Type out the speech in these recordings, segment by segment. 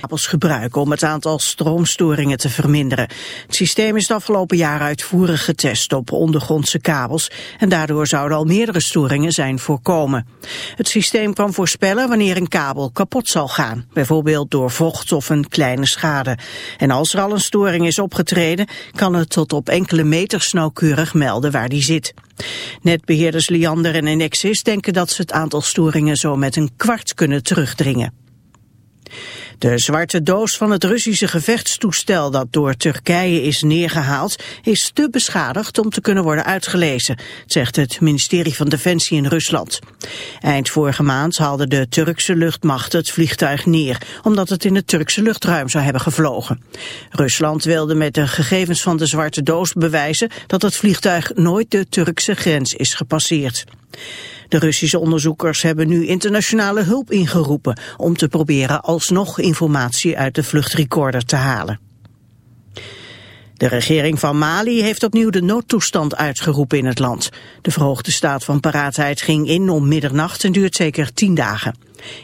Kabels gebruiken om het aantal stroomstoringen te verminderen. Het systeem is het afgelopen jaar uitvoerig getest op ondergrondse kabels en daardoor zouden al meerdere storingen zijn voorkomen. Het systeem kan voorspellen wanneer een kabel kapot zal gaan, bijvoorbeeld door vocht of een kleine schade. En als er al een storing is opgetreden, kan het tot op enkele meters nauwkeurig melden waar die zit. Netbeheerders Liander en Enexis denken dat ze het aantal storingen zo met een kwart kunnen terugdringen. De zwarte doos van het Russische gevechtstoestel dat door Turkije is neergehaald is te beschadigd om te kunnen worden uitgelezen, zegt het ministerie van Defensie in Rusland. Eind vorige maand haalde de Turkse luchtmacht het vliegtuig neer, omdat het in het Turkse luchtruim zou hebben gevlogen. Rusland wilde met de gegevens van de zwarte doos bewijzen dat het vliegtuig nooit de Turkse grens is gepasseerd. De Russische onderzoekers hebben nu internationale hulp ingeroepen om te proberen alsnog informatie uit de vluchtrecorder te halen. De regering van Mali heeft opnieuw de noodtoestand uitgeroepen in het land. De verhoogde staat van paraatheid ging in om middernacht en duurt zeker tien dagen.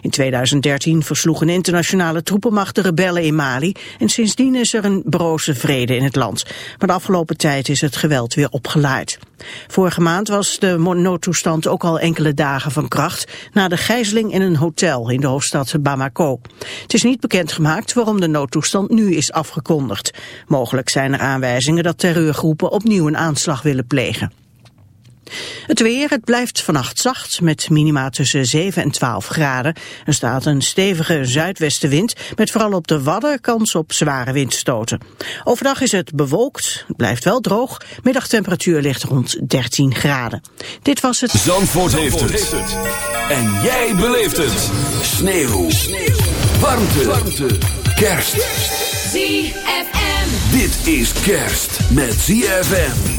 In 2013 versloeg een internationale troepenmacht de rebellen in Mali en sindsdien is er een broze vrede in het land. Maar de afgelopen tijd is het geweld weer opgeleid. Vorige maand was de noodtoestand ook al enkele dagen van kracht na de gijzeling in een hotel in de hoofdstad Bamako. Het is niet bekendgemaakt waarom de noodtoestand nu is afgekondigd. Mogelijk zijn er aanwijzingen dat terreurgroepen opnieuw een aanslag willen plegen. Het weer, het blijft vannacht zacht met minima tussen 7 en 12 graden. Er staat een stevige zuidwestenwind met vooral op de Wadden kans op zware windstoten. Overdag is het bewolkt, het blijft wel droog. Middagtemperatuur ligt rond 13 graden. Dit was het... Zandvoort, heeft, het. En jij beleeft het. Sneeuw. Sneeuw. Warmte. Warmte. Kerst. ZFM. Dit is kerst met ZFM.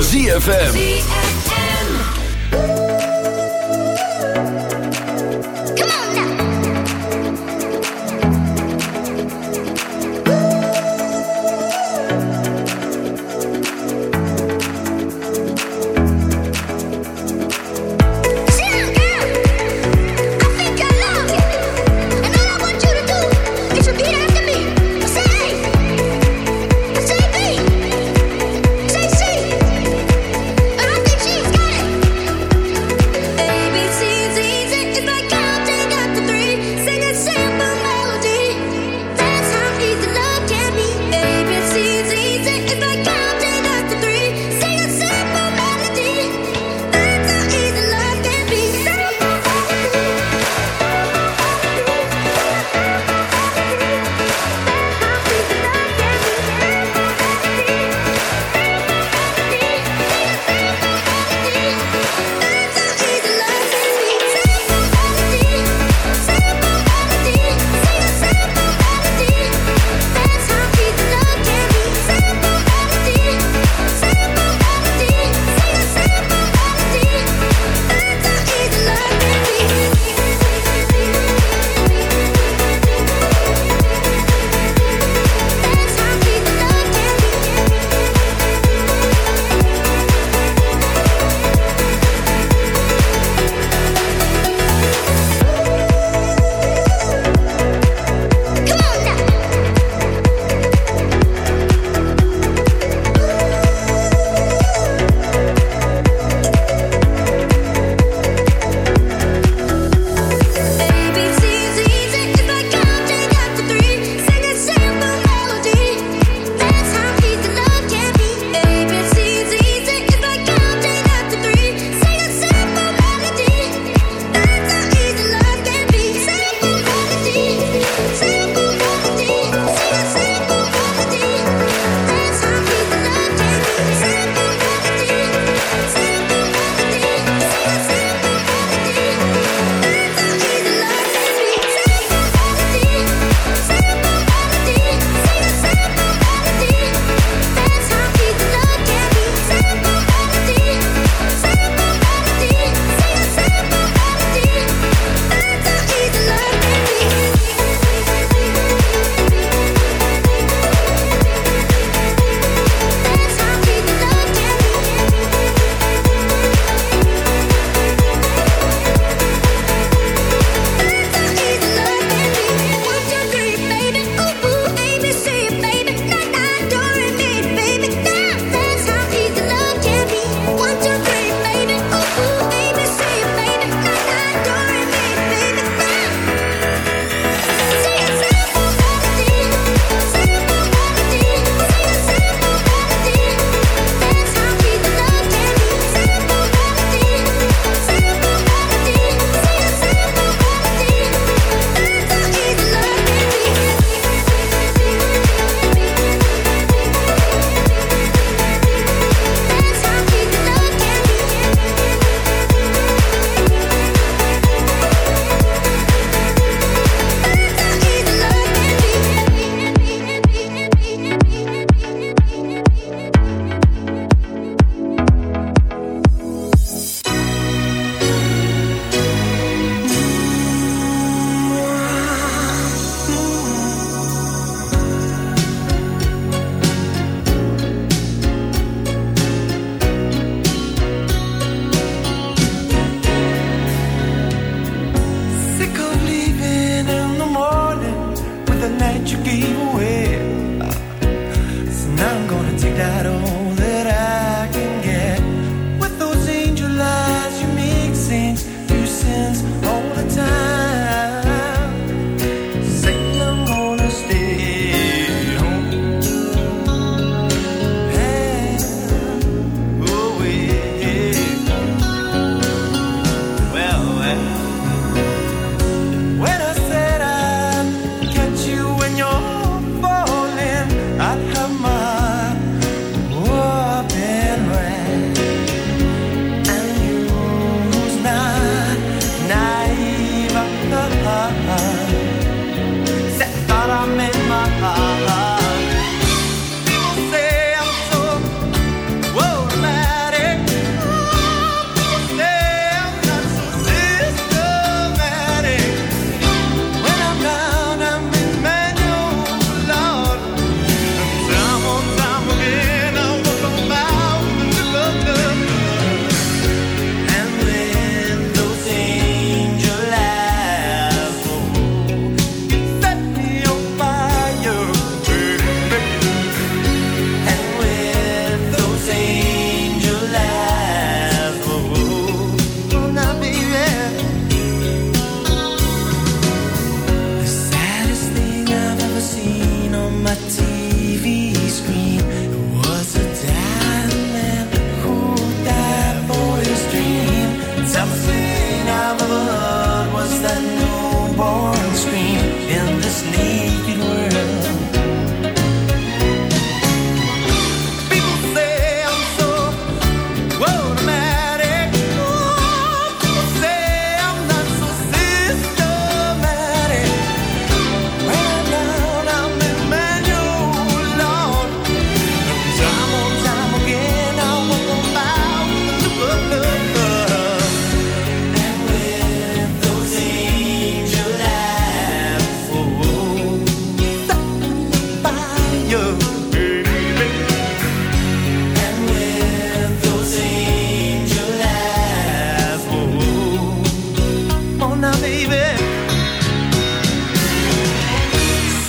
ZFM.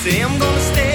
say I'm gonna stay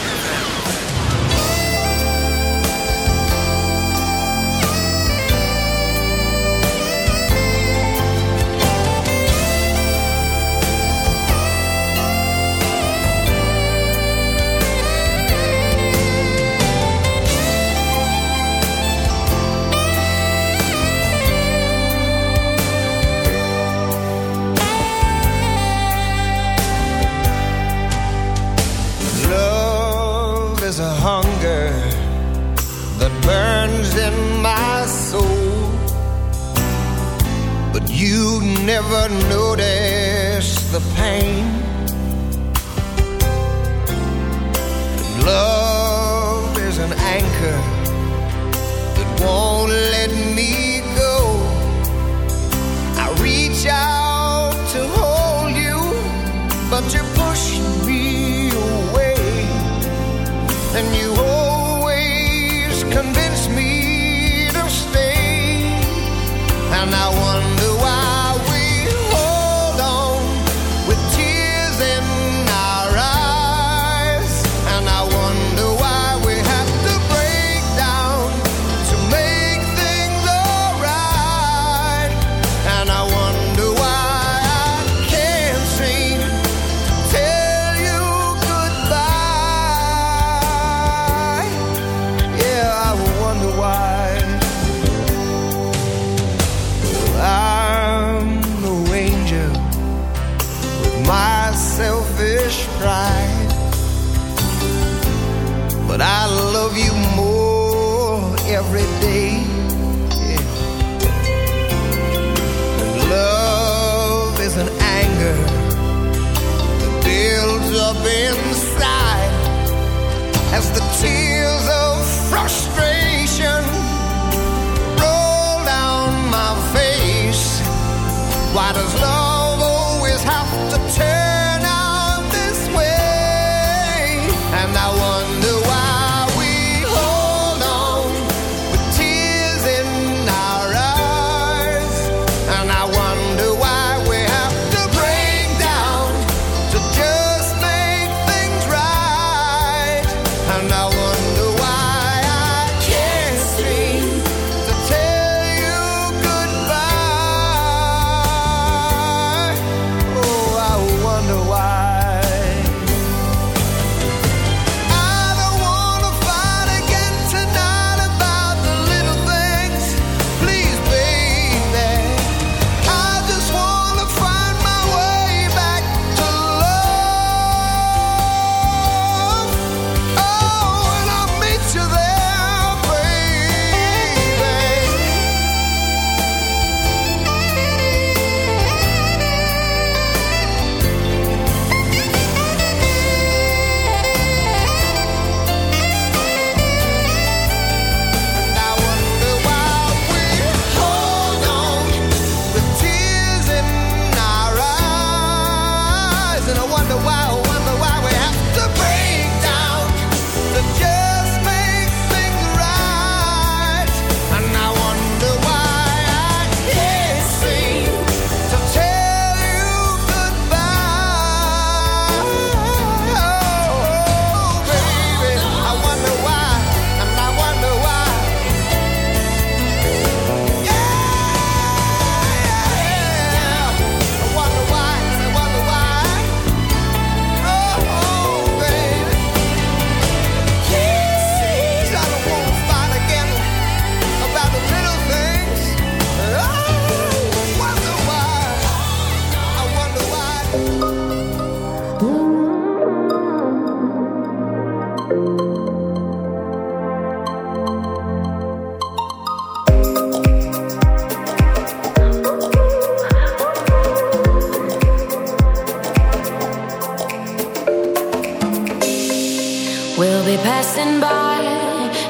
You never notice the pain. Love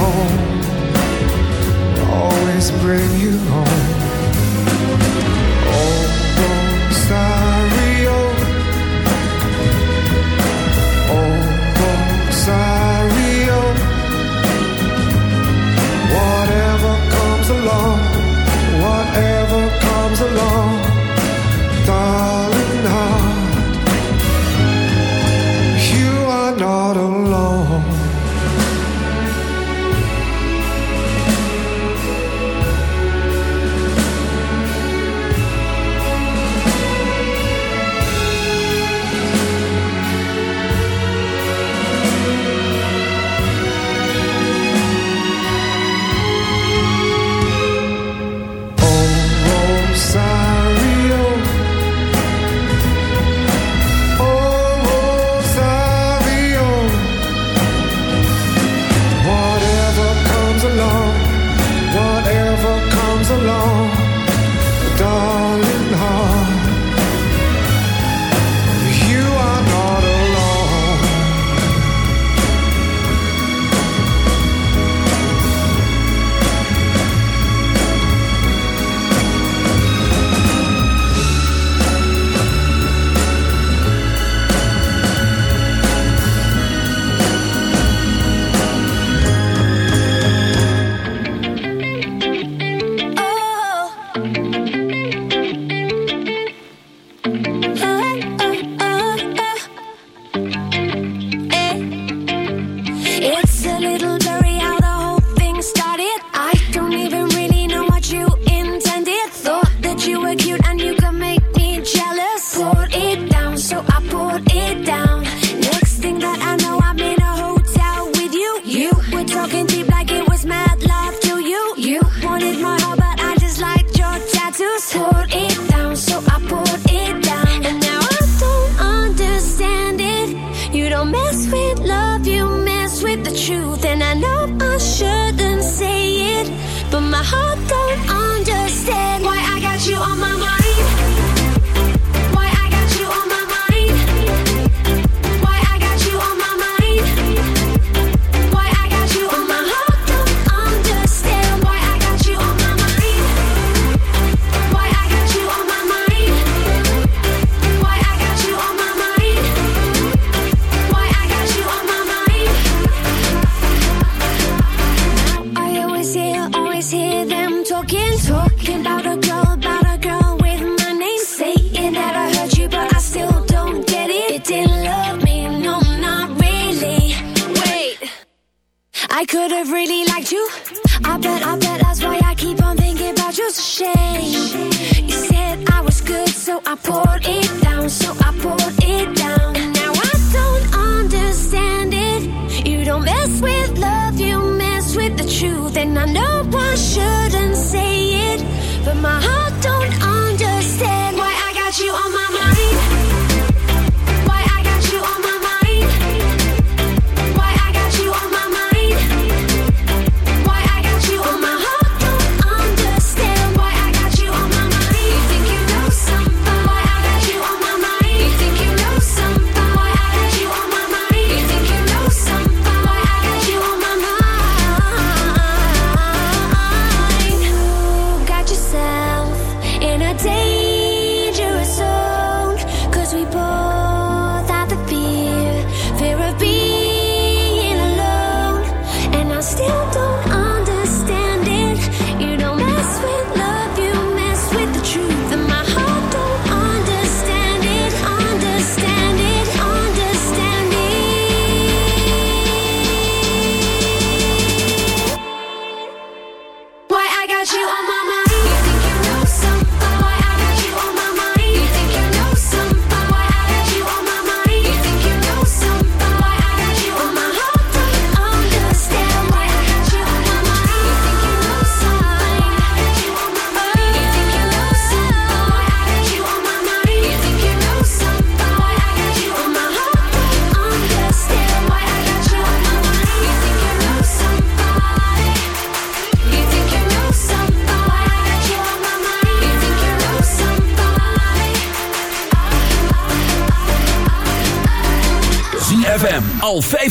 home always bring you home.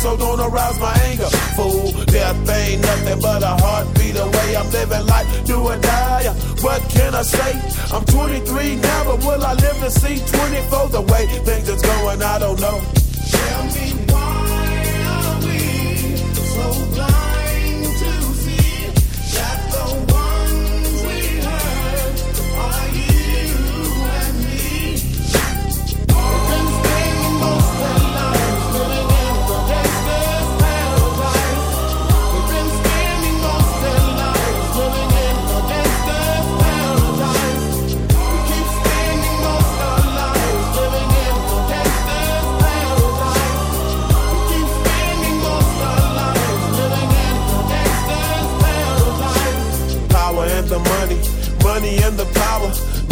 so don't arouse my anger. Fool, death ain't nothing but a heartbeat away. I'm living life, do or die. What can I say? I'm 23 now, but will I live to see 24? The way things is going, I don't know. Tell me why are we so blind